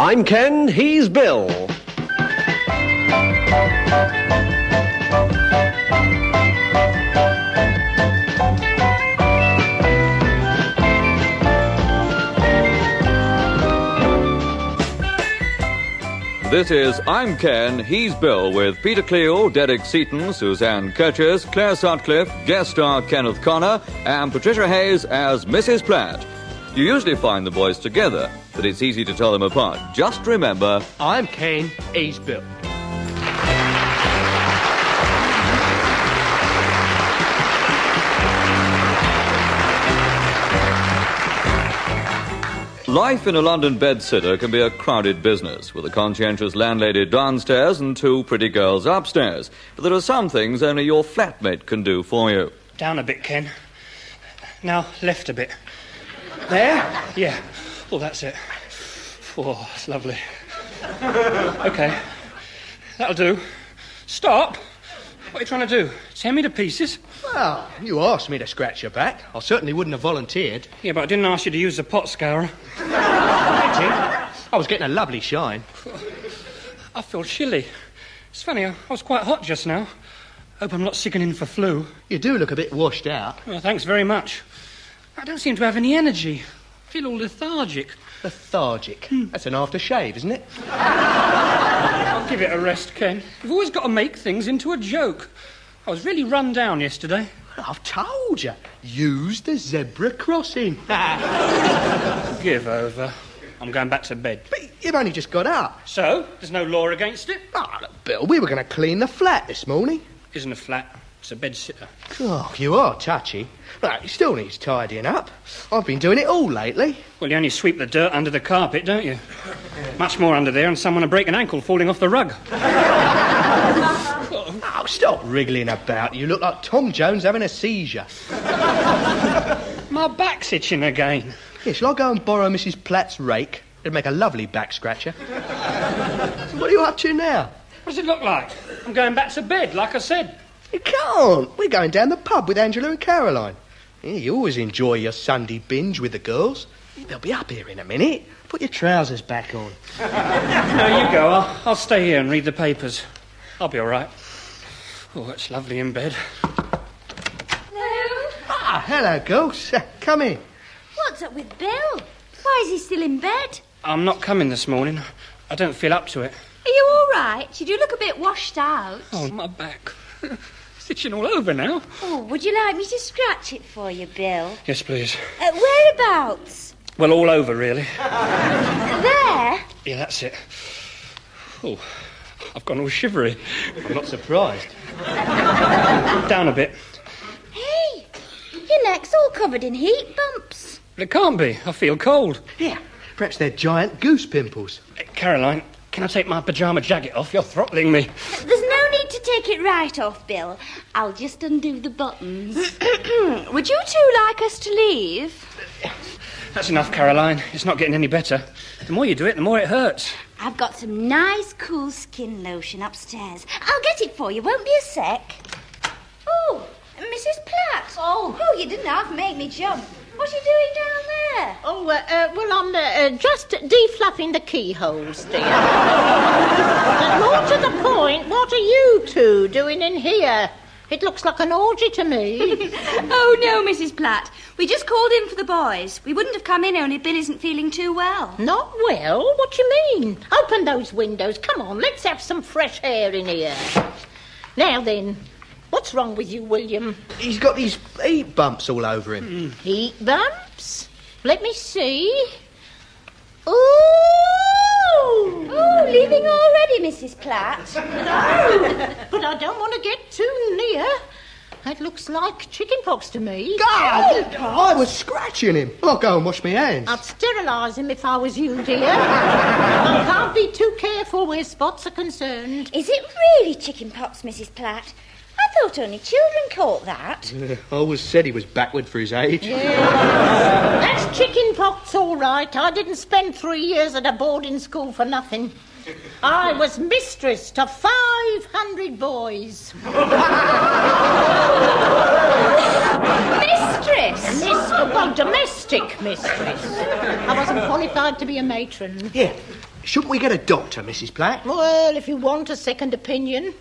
I'm Ken, he's Bill. This is I'm Ken, he's Bill, with Peter Cleall, Derek Seaton, Suzanne Kirchers, Claire Sutcliffe, guest star Kenneth Connor, and Patricia Hayes as Mrs. Platt. You usually find the boys together, but it's easy to tell them apart. Just remember, I'm Ken, he's Bill. life in a London bedsitter can be a crowded business, with a conscientious landlady downstairs and two pretty girls upstairs. But there are some things only your flatmate can do for you. Down a bit, Ken. Now, left a bit. There? Yeah. Oh, that's it. Oh, that's lovely. Okay. That'll do. Stop. What are you trying to do? Tear me to pieces? Well, you asked me to scratch your back. I certainly wouldn't have volunteered. Yeah, but I didn't ask you to use the pot scourer. I was getting a lovely shine. I feel chilly. It's funny, I was quite hot just now. Hope I'm not sickening for flu. You do look a bit washed out. Well, thanks very much. I don't seem to have any energy. I feel all lethargic. Lethargic? Hmm. That's an aftershave, isn't it? I'll give it a rest, Ken. You've always got to make things into a joke. I was really run down yesterday. I've told you. Use the zebra crossing. Give over. I'm going back to bed. But you've only just got up. So? There's no law against it? Oh, look, Bill, we were going to clean the flat this morning. Isn't a flat. It's a bed sitter. Oh, you are touchy. But it still needs tidying up. I've been doing it all lately. Well, you only sweep the dirt under the carpet, don't you? Much more under there and someone to break an ankle falling off the rug. oh, stop wriggling about. You look like Tom Jones having a seizure. My back's itching again. Yeah, shall I go and borrow Mrs. Platt's rake? It'd make a lovely back scratcher. what are you up to now? What does it look like? I'm going back to bed, like I said. You can't. We're going down the pub with Angela and Caroline. Yeah, you always enjoy your Sunday binge with the girls. They'll be up here in a minute. Put your trousers back on. no, you go. I'll, I'll stay here and read the papers. I'll be all right. Oh, it's lovely in bed. Hello. Ah, hello, girls. Come in. What's up with Bill? Why is he still in bed? I'm not coming this morning. I don't feel up to it. Are you all right? You do look a bit washed out. Oh, my back. it's itching all over now. Oh, would you like me to scratch it for you, Bill? Yes, please. Uh, whereabouts? Well, all over, really. there? Yeah, that's it. Oh, I've gone all shivery. I'm not surprised. Down a bit. Hey, your neck's all covered in heat bumps. But it can't be. I feel cold. Yeah, perhaps they're giant goose pimples. Uh, Caroline, can I take my pyjama jacket off? You're throttling me. There's no need to take it right off, Bill. I'll just undo the buttons. Would you two like us to leave? That's enough, Caroline. It's not getting any better. The more you do it, the more it hurts. I've got some nice, cool skin lotion upstairs. I'll get it for you. Won't be a sec. Oh, Mrs. Platt. Oh. Oh, you didn't half make me jump. What are you doing down there? Oh, uh, uh, well, I'm uh, uh just defluffing the keyholes, dear. but more to the point, what are you two doing in here? It looks like an orgy to me. oh, no, Mrs. Platt. We just called in for the boys. We wouldn't have come in only Bill isn't feeling too well. Not well? What do you mean? Open those windows. Come on, let's have some fresh air in here. Now then, what's wrong with you, William? He's got these heat bumps all over him. Mm. Heat bumps? Let me see. Ooh! Oh, leaving already, Mrs. Platt? No, but I don't want to get too near. That looks like chickenpox to me. God, I was scratching him. I'll go and wash my hands. I'd sterilise him if I was you, dear. I can't be too careful where spots are concerned. Is it really chickenpox, Mrs. Platt? I thought only children caught that. Uh, I always said he was backward for his age. Yeah. That's chicken pox, all right. I didn't spend three years at a boarding school for nothing. I was mistress to 500 boys. mistress? Miss, well, domestic mistress. I wasn't qualified to be a matron. Yeah. shouldn't we get a doctor, Mrs. Platt? Well, if you want a second opinion.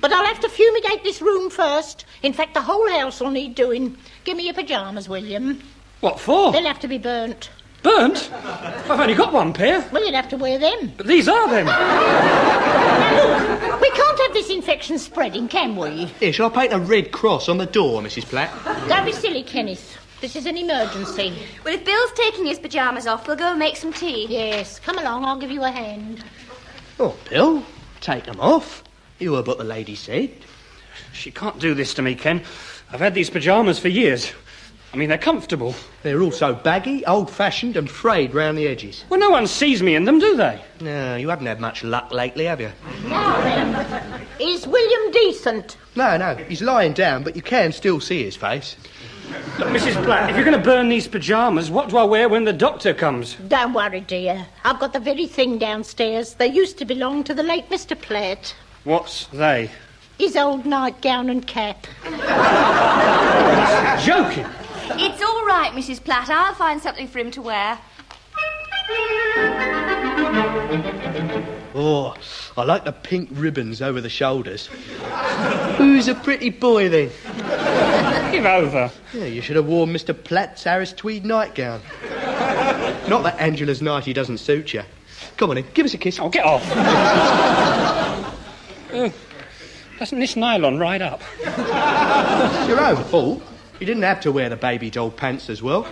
But I'll have to fumigate this room first. In fact, the whole house will need doing. Give me your pyjamas, William. What for? They'll have to be burnt. Burnt? I've only got one pair. Well, you'd have to wear them. But these are them. now, Look, we can't have this infection spreading, can we? Here, shall I paint a red cross on the door, Mrs. Platt? Don't be silly, Kenneth. This is an emergency. Well, if Bill's taking his pyjamas off, we'll go and make some tea. Yes, come along, I'll give you a hand. Oh, Bill, take them off. You heard what the lady said. She can't do this to me, Ken. I've had these pyjamas for years. I mean, they're comfortable. They're also baggy, old-fashioned and frayed round the edges. Well, no one sees me in them, do they? No, you haven't had much luck lately, have you? Now then, is William decent? No, no, he's lying down, but you can still see his face. Look, Mrs. Platt, if you're going to burn these pyjamas, what do I wear when the doctor comes? Don't worry, dear. I've got the very thing downstairs. They used to belong to the late Mr. Platt. What's they? His old nightgown and cap. Joking. It's all right, Mrs. Platt. I'll find something for him to wear. Oh, I like the pink ribbons over the shoulders. Who's a pretty boy then? Give over. Yeah, you should have worn Mr. Platt's Harris tweed nightgown. Not that Angela's nightie doesn't suit you. Come on in, give us a kiss. Oh, get off. Oh, doesn't this nylon ride up? It's your own fault. You didn't have to wear the baby doll pants as well.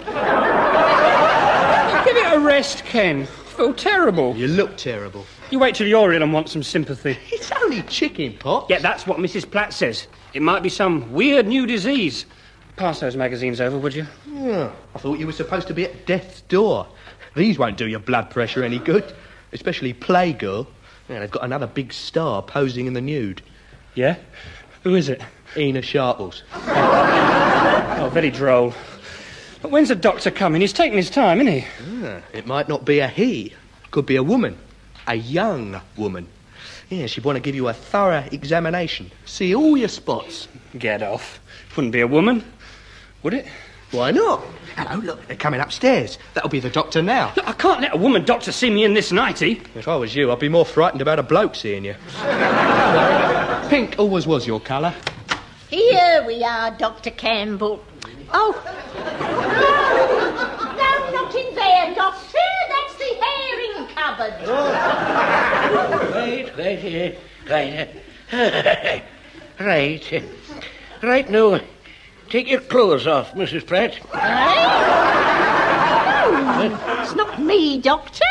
Give it a rest, Ken. I Feel terrible. You look terrible. You wait till you're ill and want some sympathy. It's only chicken pox. Yeah, that's what Mrs. Platt says. It might be some weird new disease. Pass those magazines over, would you? Yeah, I thought you were supposed to be at death's door. These won't do your blood pressure any good, especially Playgirl. Yeah, they've got another big star posing in the nude. Yeah? Who is it? Ena Sharples. Oh, very droll. But when's the doctor coming? He's taking his time, isn't he? Ah, it might not be a he. Could be a woman. A young woman. Yeah, she'd want to give you a thorough examination. See all your spots. Get off. Wouldn't be a woman, would it? Why not? Hello, look, they're coming upstairs. That'll be the doctor now. Look, I can't let a woman doctor see me in this nightie. If I was you, I'd be more frightened about a bloke seeing you. Pink always was your colour. Here we are, Dr. Campbell. Oh. No, no, not in there, Doctor. That's the herring cupboard. Right, right, right. Right. uh, Right now, take your clothes off, Mrs. Pratt. Oh, it's not me, Doctor.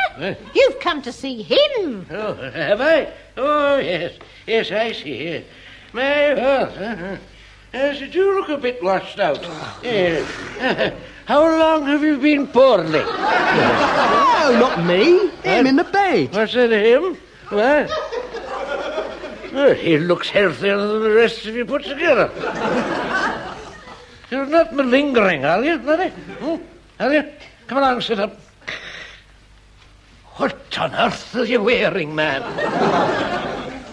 You've come to see him. Oh, have I? Oh, yes. Yes, I see. My health. Uh-huh. Yes, you do look a bit washed out. Yes. How long have you been poorly? No, not me. Him in the bed. What's that, him? What? Well, he looks healthier than the rest of you put together. You're not malingering, are you, Mary? Hmm? Are you? Come along, sit up. What on earth are you wearing, man?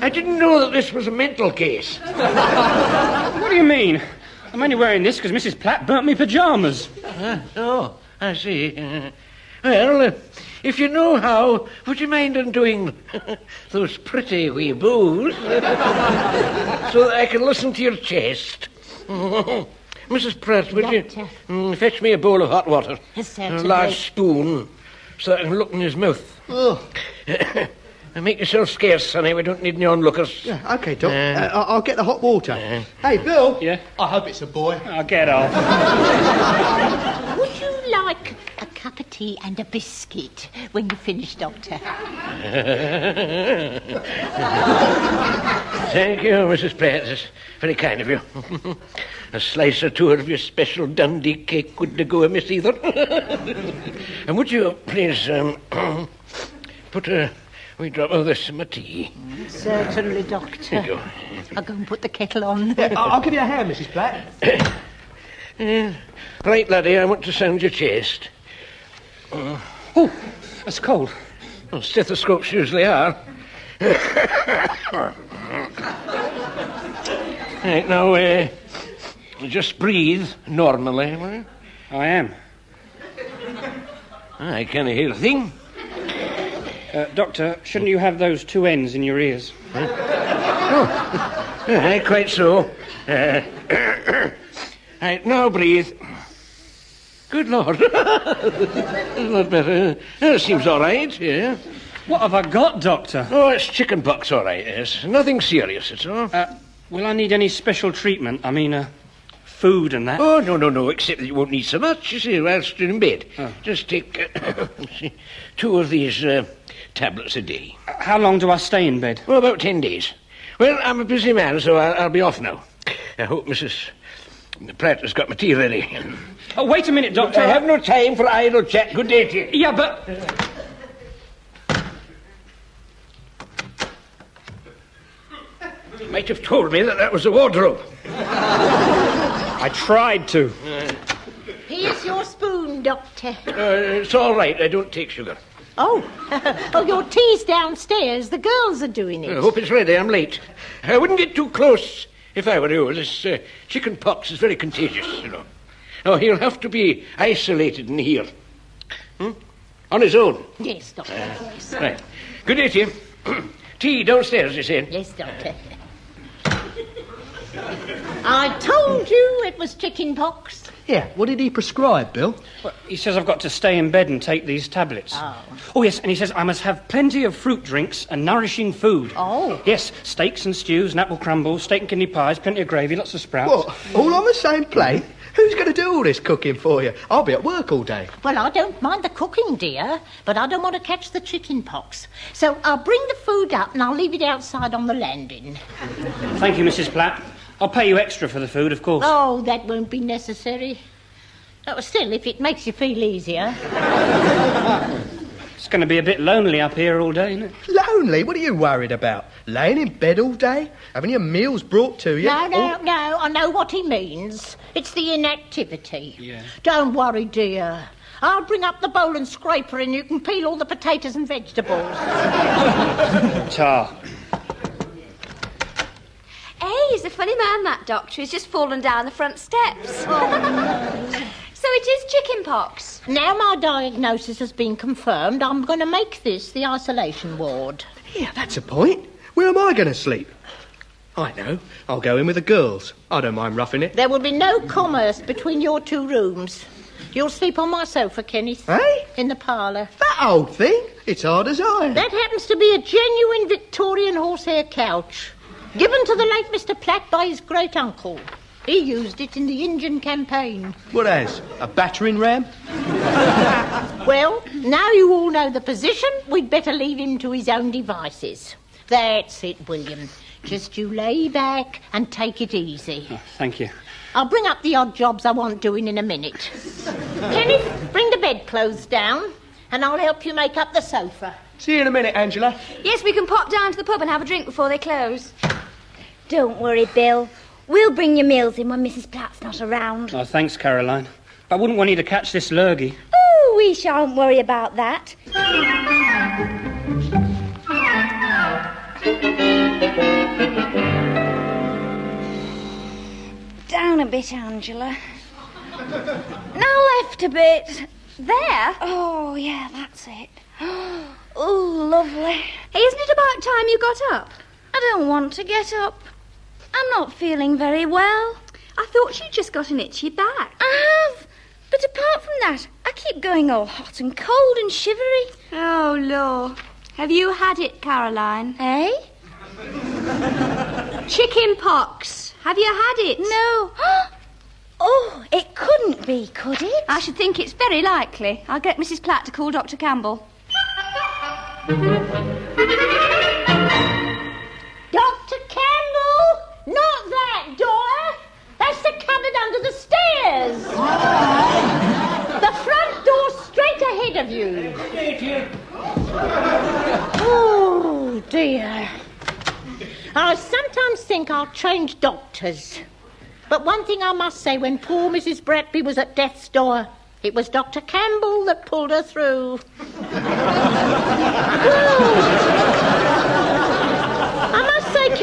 I didn't know that this was a mental case. What do you mean? I'm only wearing this because Mrs. Platt burnt me pyjamas. Uh, oh, I see. Uh, well, uh, if you know how, would you mind undoing those pretty wee bows so that I can listen to your chest? Mrs. Pratt, would you mm, fetch me a bowl of hot water? Yes, And a large spoon so that I can look in his mouth. Oh, And make yourself scarce, sonny. We don't need any onlookers. yeah, okay, Doc. Uh, Uh, I- I'll get the hot water. Hey, Bill. Yeah? I hope it's a boy. I'll get off. Would you like a cup of tea and a biscuit when you finish, Doctor? Thank you, Mrs. Pratt. That's very kind of you. a slice or two of your special Dundee cake would go amiss either. and would you please um, put a wee drop of this in my tea? Certainly, Doctor. Thank you. I'll go and put the kettle on. I- I'll give you a hand, Mrs. Platt. Right, laddie, I want to sound your chest. Oh, that's cold. Well, stethoscopes usually are. right, now, uh, just breathe normally. will you? I am. I can't hear a thing. Uh, doctor, shouldn't you have those two ends in your ears? Aye, quite so. Uh, right, now breathe. Good Lord. a lot better. That seems all right, yeah. What have I got, doctor? Oh, it's chicken pox, all right, yes. Nothing serious at all. Uh, will I need any special treatment? I mean, uh, food and that? Oh, no, no, no, except that you won't need so much, you see, whilst you're in bed. Just take uh, two of these uh, tablets a day. How long do I stay in bed? Well, about ten days. Well, I'm a busy man, so I'll, I'll be off now. I hope Mrs. Pratt has got my tea ready. Oh, wait a minute, doctor. I have no time for idle chat. Good day to you. Yeah, but. You might have told me that that was a wardrobe. I tried to. Here's your spoon, Doctor. Uh, it's all right. I don't take sugar. Oh, oh, your tea's downstairs. The girls are doing it. I hope it's ready. I'm late. I wouldn't get too close if I were you. This uh, chicken pox is very contagious, you know. Oh, he'll have to be isolated in here. Hmm? On his own. Yes, Doctor. Yes, Right. Good day to you. Tea downstairs, you said. yes, Doctor. I told you it was chicken pox. Yeah, what did he prescribe, Bill? Well, he says I've got to stay in bed and take these tablets. Oh. Oh, yes, and he says I must have plenty of fruit drinks and nourishing food. Oh. Yes, steaks and stews and apple crumbles, steak and kidney pies, plenty of gravy, lots of sprouts. What? All on the same plate? Who's going to do all this cooking for you? I'll be at work all day. Well, I don't mind the cooking, dear, but I don't want to catch the chicken pox. So I'll bring the food up and I'll leave it outside on the landing. Thank you, Mrs. Platt. I'll pay you extra for the food, of course. Oh, that won't be necessary. Oh, still, if it makes you feel easier. It's going to be a bit lonely up here all day, isn't it? Lonely? What are you worried about? Laying in bed all day? Having your meals brought to you? No, no, Oh, no, I know what he means. It's the inactivity. Yeah. Don't worry, dear. I'll bring up the bowl and scraper and you can peel all the potatoes and vegetables. Tar. Hey, he's a funny man, that doctor. He's just fallen down the front steps. Oh. so it is chicken pox. now my diagnosis has been confirmed, I'm going to make this the isolation ward. Yeah, that's a point. Where am I going to sleep? I know. I'll go in with the girls. I don't mind roughing it. There will be no commerce between your two rooms. You'll sleep on my sofa, Kenneth. Hey? In the parlour. That old thing? It's hard as iron. That happens to be a genuine Victorian horsehair couch, given to the late Mr. Platt by his great uncle. He used it in the Indian campaign. What as? A battering ram? Well, now you all know the position, we'd better leave him to his own devices. That's it, William. Just you lay back and take it easy. Oh, thank you. I'll bring up the odd jobs I want doing in a minute. Kenneth, bring the bedclothes down, and I'll help you make up the sofa. See you in a minute, Angela. Yes, we can pop down to the pub and have a drink before they close. Don't worry, Bill. We'll bring your meals in when Mrs. Platt's not around. Oh, thanks, Caroline. I wouldn't want you to catch this lurgy. Oh, we shan't worry about that. Down a bit, Angela. Now left a bit. There? Oh, yeah, that's it. Oh, lovely. Hey, isn't it about time you got up? I don't want to get up. I'm not feeling very well. I thought you just got an itchy back. I have. But apart from that, I keep going all hot and cold and shivery. Oh, Lord. Have you had it, Caroline? Eh? Chicken pox. Have you had it? No. Oh, it couldn't be, could it? I should think it's very likely. I'll get Mrs. Platt to call Dr. Campbell. Dr. Campbell! Stairs! the front door straight ahead of you. Oh, dear. I sometimes think I'll change doctors. But one thing I must say when poor Mrs. Bratby was at death's door, it was Dr. Campbell that pulled her through. I must say,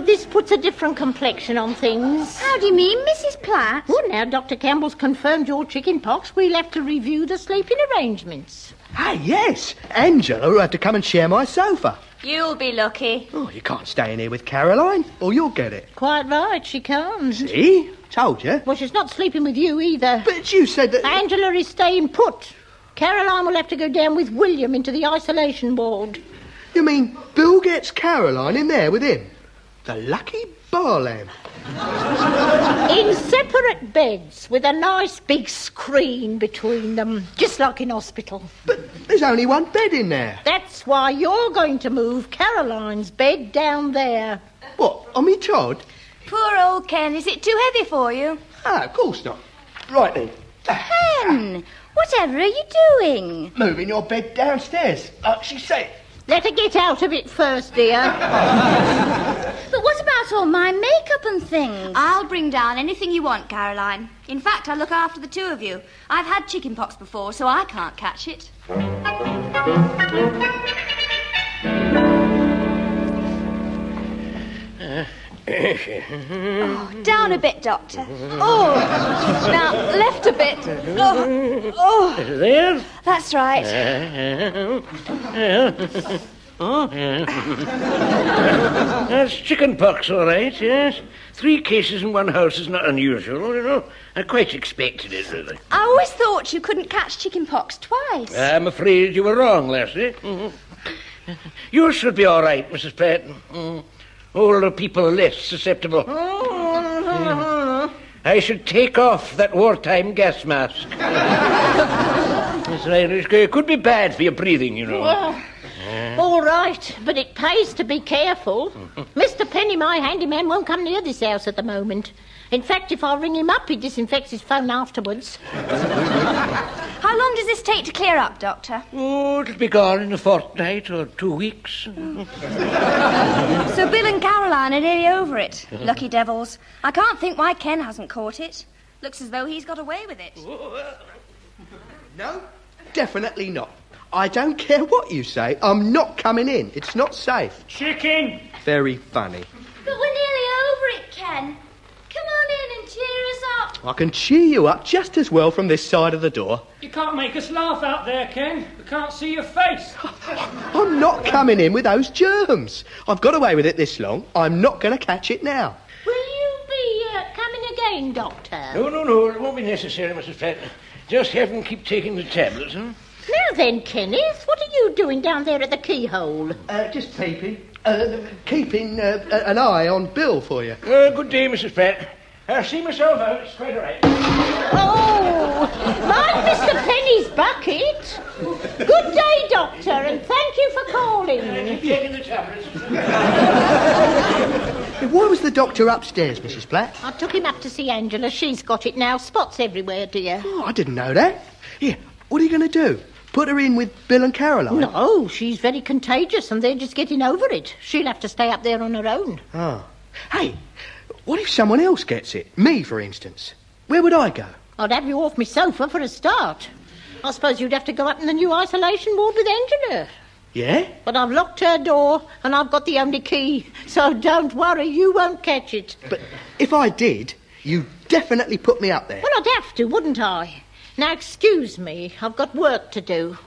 Caroline, that this puts a different complexion on things. How do you mean, Mrs. Platt? Well, now Dr. Campbell's confirmed your chicken pox, we'll have to review the sleeping arrangements. Ah, yes. Angela will have to come and share my sofa. You'll be lucky. Oh, you can't stay in here with Caroline, or you'll get it. Quite right, she can't. See? Told you. Well, she's not sleeping with you either. But you said that. Angela is staying put. Caroline will have to go down with William into the isolation ward. You mean Bill gets Caroline in there with him? The lucky bar lamb. In separate beds with a nice big screen between them, just like in hospital. But there's only one bed in there. That's why you're going to move Caroline's bed down there. What, on me Todd? Poor old Ken. Is it too heavy for you? Ah, of course not. Right then. Ken, whatever are you doing? Moving your bed downstairs, like she said. Let her get out of it first, dear. But what about all my makeup and things? I'll bring down anything you want, Caroline. In fact, I'll look after the two of you. I've had chickenpox before, so I can't catch it. Uh, Oh, down a bit, Doctor. Oh, now left a bit. Oh, oh, There? that's right. Oh, yeah. That's chicken pox, all right, yes. Three cases in one house is not unusual, you know. I quite expected it, really. I always thought you couldn't catch chickenpox twice. I'm afraid you were wrong, Leslie. Mhm. You should be all right, Mrs. Pratt. Mm. Older people are less susceptible. I should take off that wartime gas mask. Right. It could be bad for your breathing, you know. Well, all right, but it pays to be careful. Mr. Penny, my handyman, won't come near this house at the moment. In fact, if I ring him up, he disinfects his phone afterwards. How long does this take to clear up, Doctor? Oh, it'll be gone in a fortnight or two weeks. So Bill and Caroline are nearly over it. Lucky devils. I can't think why Ken hasn't caught it. Looks as though he's got away with it. No, definitely not. I don't care what you say. I'm not coming in. It's not safe. Chicken! Very funny. But we're nearly over it, Ken. Come on in and cheer us up. I can cheer you up just as well from this side of the door. You can't make us laugh out there, Ken. We can't see your face. I'm not coming in with those germs. I've got away with it this long. I'm not going to catch it now. Will you be uh, coming again, Doctor? No, no, no, it won't be necessary, Mrs. Pratt. Just have him keep taking the tablets, huh? Now then, Kenneth, what are you doing down there at the keyhole? Uh, just peeping. Uh, keeping uh, an eye on Bill for you. Uh, good day, Mrs. Pratt. I'll see myself out. It's quite all right. Oh, mind Mr. Penny's bucket. Good day, Doctor, and thank you for calling. Keep taking the tablets. Why was the doctor upstairs, Mrs. Platt? I took him up to see Angela. She's got it now. Spots everywhere, dear. Oh, I didn't know that. Here, what are you going to do? Put her in with Bill and Caroline? No, she's very contagious and they're just getting over it. She'll have to stay up there on her own. Oh. Hey, what if someone else gets it? Me, for instance. Where would I go? I'd have you off my sofa for a start. I suppose you'd have to go up in the new isolation ward with Angela. Yeah? But I've locked her door and I've got the only key, so don't worry, you won't catch it. But if I did, you'd definitely put me up there. Well, I'd have to, wouldn't I? Now, excuse me, I've got work to do.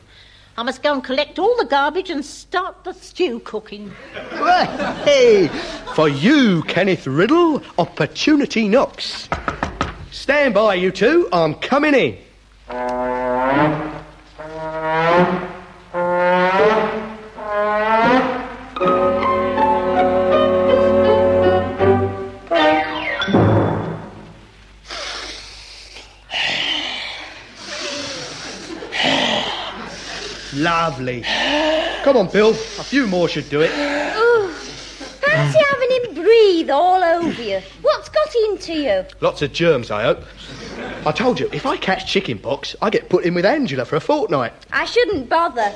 I must go and collect all the garbage and start the stew cooking. Hey, for you, Kenneth Riddle, opportunity knocks. Stand by, you two. I'm coming in. Lovely. Come on, Bill. A few more should do it. Ooh, fancy having him breathe all over you. What's got into you? Lots of germs, I hope. I told you, if I catch chickenpox, I get put in with Angela for a fortnight. I shouldn't bother.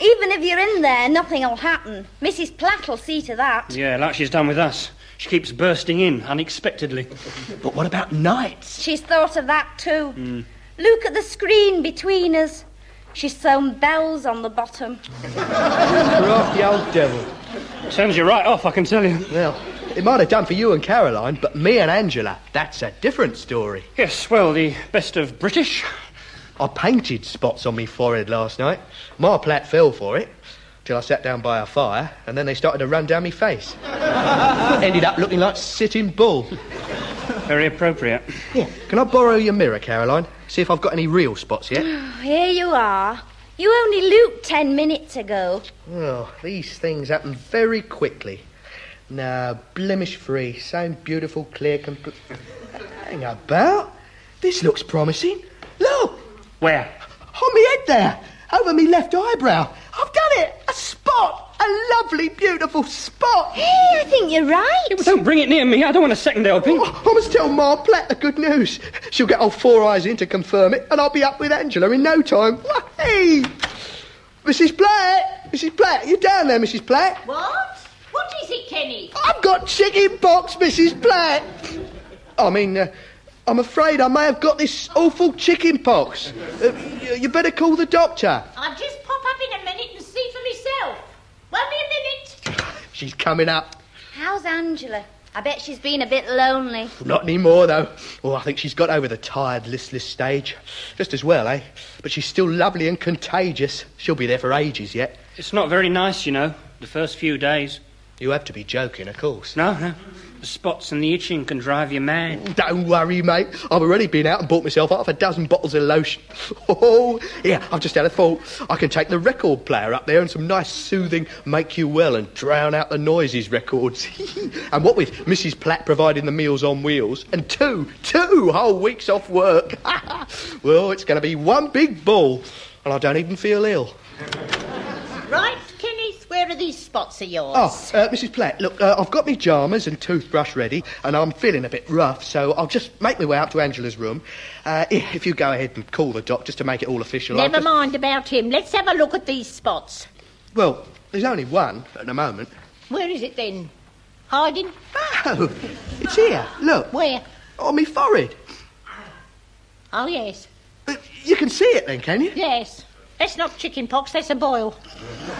Even if you're in there, nothing'll happen. Mrs. Platt'll see to that. Yeah, like she's done with us. She keeps bursting in unexpectedly. But what about nights? She's thought of that too. Look at the screen between us. She's sewn bells on the bottom. Crafty old devil. Turns you right off, I can tell you. Well, it might have done for you and Caroline, but me and Angela, that's a different story. Yes, well, the best of British, I painted spots on me forehead last night. My Platt fell for it till I sat down by a fire, and then they started to run down me face. Ended up looking like Sitting Bull. Very appropriate. Yeah. Can I borrow your mirror, Caroline? See if I've got any real spots yet. Here you are. You only looped ten minutes ago. Oh, these things happen very quickly. Now, blemish free, same beautiful, clear, complete. Hang about. This looks promising. Look, Where? on me head there, over me left eyebrow. I've done it. A spot. A lovely, beautiful spot. Hey, I think you're right. Don't bring it near me. I don't want a second helping. Oh, I must tell Ma Platt the good news. She'll get old Four Eyes in to confirm it, and I'll be up with Angela in no time. Hey, Mrs. Platt, Mrs. Platt, you're down there, Mrs. Platt? What? What is it, Kenny? I've got chicken pox, Mrs. Platt. I mean, uh, I'm afraid I may have got this awful chicken pox. Uh, you, you better call the doctor. I'll just pop up in a minute and see for myself. Won't be a minute. She's coming up. How's Angela? I bet she's been a bit lonely. Not anymore, though. Oh, I think she's got over the tired, listless stage. Just as well, eh? But she's still lovely and contagious. She'll be there for ages yet. It's not very nice, you know, the first few days. You have to be joking, of course. No, no. The spots and the itching can drive you mad. Don't worry, mate. I've already been out and bought myself half a dozen bottles of lotion. Oh, yeah, I've just had a thought. I can take the record player up there and some nice, soothing, make you well and drown out the noises records. and what with Mrs. Platt providing the meals on wheels and two, two whole weeks off work. well, it's going to be one big ball, and I don't even feel ill. Right, Kenneth, where are these spots of yours? Oh, uh, Mrs. Platt, look, uh, I've got my jammers and toothbrush ready, and I'm feeling a bit rough, so I'll just make my way up to Angela's room. Uh, if you go ahead and call the doc just to make it all official. Never just- mind about him. Let's have a look at these spots. Well, there's only one at the moment. Where is it then? Hiding? Oh, it's here. Look, Where? on my forehead. Oh, yes. Uh, You can see it then, can you? Yes. That's not chicken pox, that's a boil.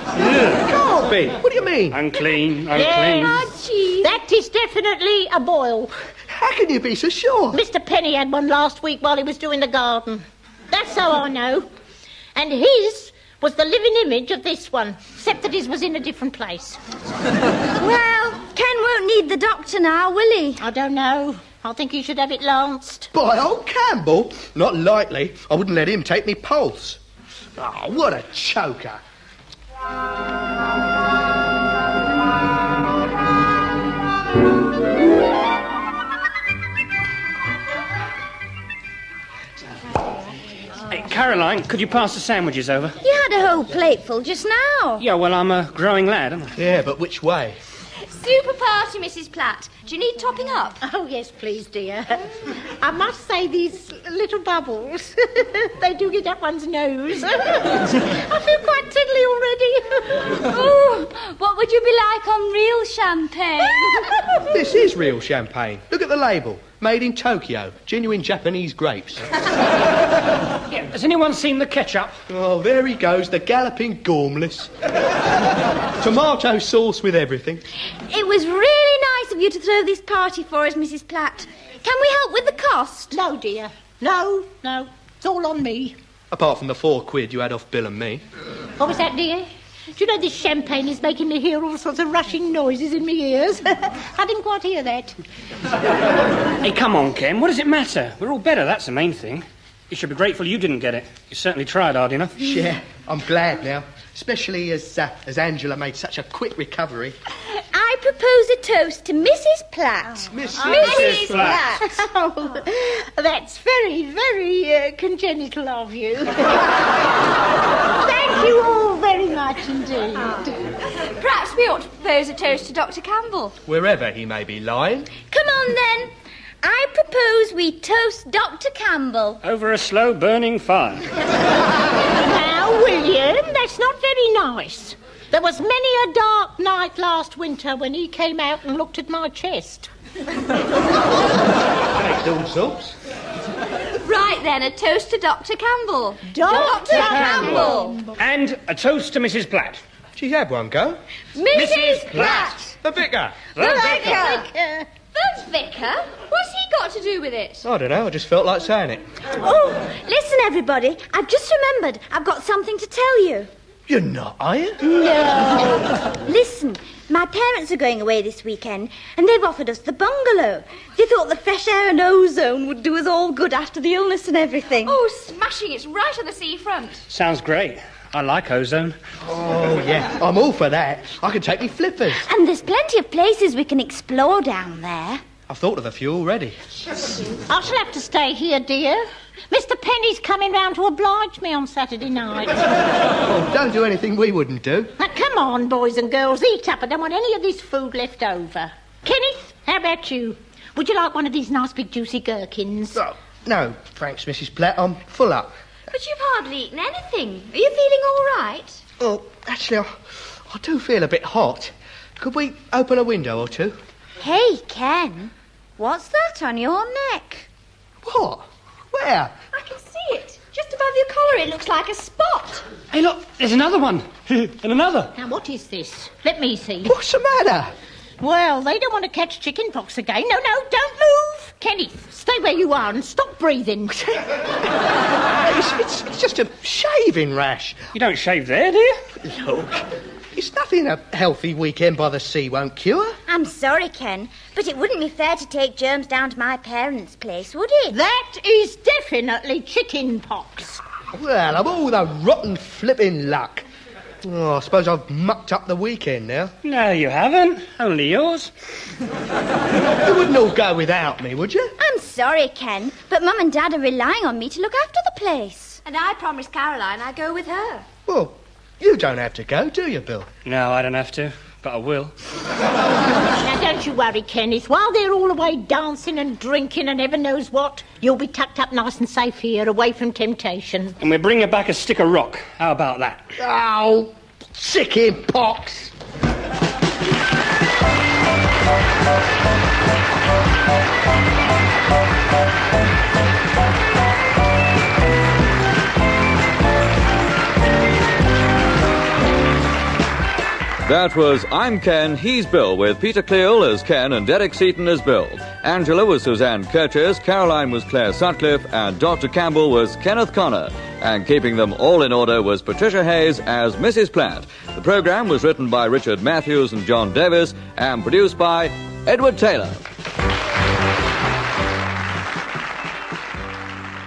Can't be. What do you mean? Unclean, unclean. Yes. That is definitely a boil. How can you be so sure? Mr. Penny had one last week while he was doing the garden. That's how I know. And his was the living image of this one, except that his was in a different place. Well, Ken won't need the doctor now, will he? I don't know. I think he should have it lanced. By old Campbell? Not likely. I wouldn't let him take me pulse. Oh, what a choker. Hey, Caroline, could you pass the sandwiches over? You had a whole plateful just now. Yeah, well, I'm a growing lad, am I? Yeah, but which way? Super party, Mrs. Platt. Do you need topping up? Oh, yes, please, dear. I must say, these little bubbles, they do get up one's nose. I feel quite tiddly already. oh, what would you be like on real champagne? This is real champagne. Look at the label. Made in Tokyo. Genuine Japanese grapes. Yeah, has anyone seen the ketchup? Oh, there he goes, the galloping gormless. Tomato sauce with everything. it was really nice of you to throw this party for us, Mrs. Platt. Can we help with the cost? no, dear. No, no. It's all on me. Apart from the four quid you had off Bill and me. What was that, dear? Do you know this champagne is making me hear all sorts of rushing noises in my ears? I didn't quite hear that. Hey, come on, Ken. What does it matter? We're all better, that's the main thing. You should be grateful you didn't get it. You certainly tried hard enough. Yeah, I'm glad now. Especially as, uh, as Angela made such a quick recovery. I propose a toast to Mrs. Platt. Mrs. Platt. Oh, that's very, very uh, congenital of you. Thank you all very much indeed. Perhaps we ought to propose a toast to Dr. Campbell. Wherever he may be lying. Come on then. I propose we toast Dr. Campbell. Over a slow burning fire. Now, William, that's not very nice. There was many a dark night last winter when he came out and looked at my chest. Make all sorts. Right then, a toast to Dr. Campbell. Dr. Campbell. And a toast to Mrs. Platt. She's had one go. Mrs. Platt. The vicar. The vicar. Uh, The vicar? What's he got to do with it? I don't know, I just felt like saying it. Oh, listen, everybody. I've just remembered. I've got something to tell you. You're not, are you? No. Listen, my parents are going away this weekend, and they've offered us the bungalow. They thought the fresh air and ozone would do us all good after the illness and everything. Oh, smashing. It's right on the seafront. Sounds great. I like ozone. Oh, yeah, I'm all for that. I can take me flippers. And there's plenty of places we can explore down there. I've thought of a few already. I shall have to stay here, dear. Mr. Penny's coming round to oblige me on Saturday night. Oh, don't do anything we wouldn't do. now, come on, boys and girls, eat up. I don't want any of this food left over. Kenneth, how about you? Would you like one of these nice big juicy gherkins? Oh, no, thanks, Mrs. Platt. I'm full up. But you've hardly eaten anything. Are you feeling all right? Oh, actually, I, I do feel a bit hot. Could we open a window or two? Hey, Ken, what's that on your neck? What? Where? I can see it. Just above your collar, it looks like a spot. Hey, look, there's another one. and another. Now, what is this? Let me see. What's the matter? Well, they don't want to catch chicken pox again. No, no, don't move. Kenneth, stay where you are and stop breathing. It's, it's, it's just a shaving rash. You don't shave there, do you? Look, it's nothing a healthy weekend by the sea won't cure. I'm sorry, Ken, but it wouldn't be fair to take germs down to my parents' place, would it? that is definitely chicken pox. Well, of all the rotten flipping luck. Oh, I suppose I've mucked up the weekend now. No, you haven't. Only yours. You wouldn't all go without me, would you? I'm sorry, Ken, but Mum and Dad are relying on me to look after the place. And I promised Caroline I'd go with her. Well, you don't have to go, do you, Bill? No, I don't have to, but I will. Now, don't you worry, Kenneth. While they're all away dancing and drinking and heaven knows what, you'll be tucked up nice and safe here, away from temptation. And we're bringing back a stick of rock. How about that? Oh, chicken pox. That was I'm Ken, He's Bill, with Peter Cleall as Ken and Derek Seaton as Bill. Angela was Suzanne Kirches, Caroline was Claire Sutcliffe, and Dr. Campbell was Kenneth Connor. And keeping them all in order was Patricia Hayes as Mrs. Platt. The program was written by Richard Matthews and John Davis and produced by Edward Taylor.